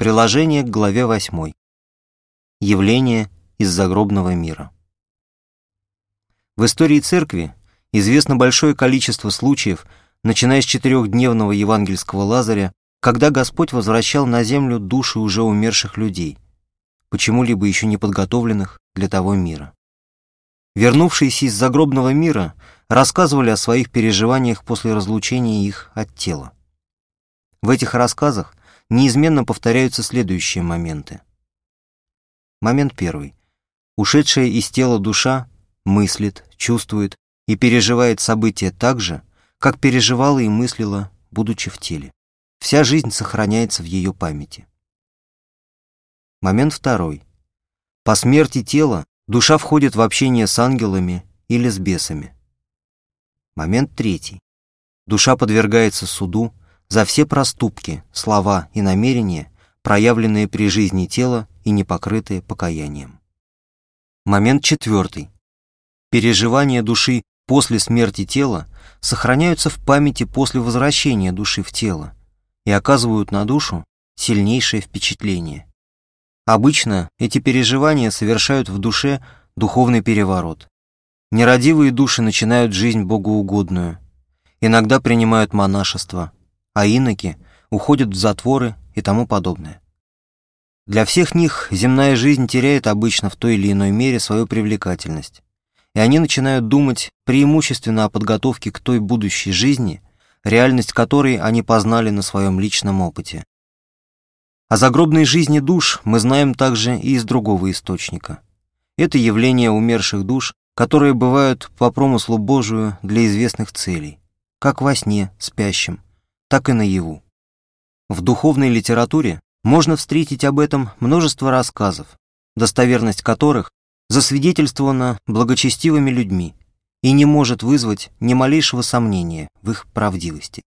Приложение к главе 8. Явление из загробного мира. В истории церкви известно большое количество случаев, начиная с четырехдневного евангельского Лазаря, когда Господь возвращал на землю души уже умерших людей, почему-либо еще не подготовленных для того мира. Вернувшиеся из загробного мира рассказывали о своих переживаниях после разлучения их от тела. В этих рассказах неизменно повторяются следующие моменты. Момент первый. Ушедшая из тела душа мыслит, чувствует и переживает события так же, как переживала и мыслила, будучи в теле. Вся жизнь сохраняется в ее памяти. Момент второй. По смерти тела душа входит в общение с ангелами или с бесами. Момент третий. Душа подвергается суду, за все проступки, слова и намерения, проявленные при жизни тела и не покрытые покаянием. Момент четвертый. Переживания души после смерти тела сохраняются в памяти после возвращения души в тело и оказывают на душу сильнейшее впечатление. Обычно эти переживания совершают в душе духовный переворот. Нерадивые души начинают жизнь богоугодную, иногда принимают монашество – а иноки уходят в затворы и тому подобное. Для всех них земная жизнь теряет обычно в той или иной мере свою привлекательность, и они начинают думать преимущественно о подготовке к той будущей жизни, реальность которой они познали на своем личном опыте. О загробной жизни душ мы знаем также и из другого источника. Это явление умерших душ, которые бывают по промыслу Божию для известных целей, как во сне спящим, так и наяву. В духовной литературе можно встретить об этом множество рассказов, достоверность которых засвидетельствована благочестивыми людьми и не может вызвать ни малейшего сомнения в их правдивости.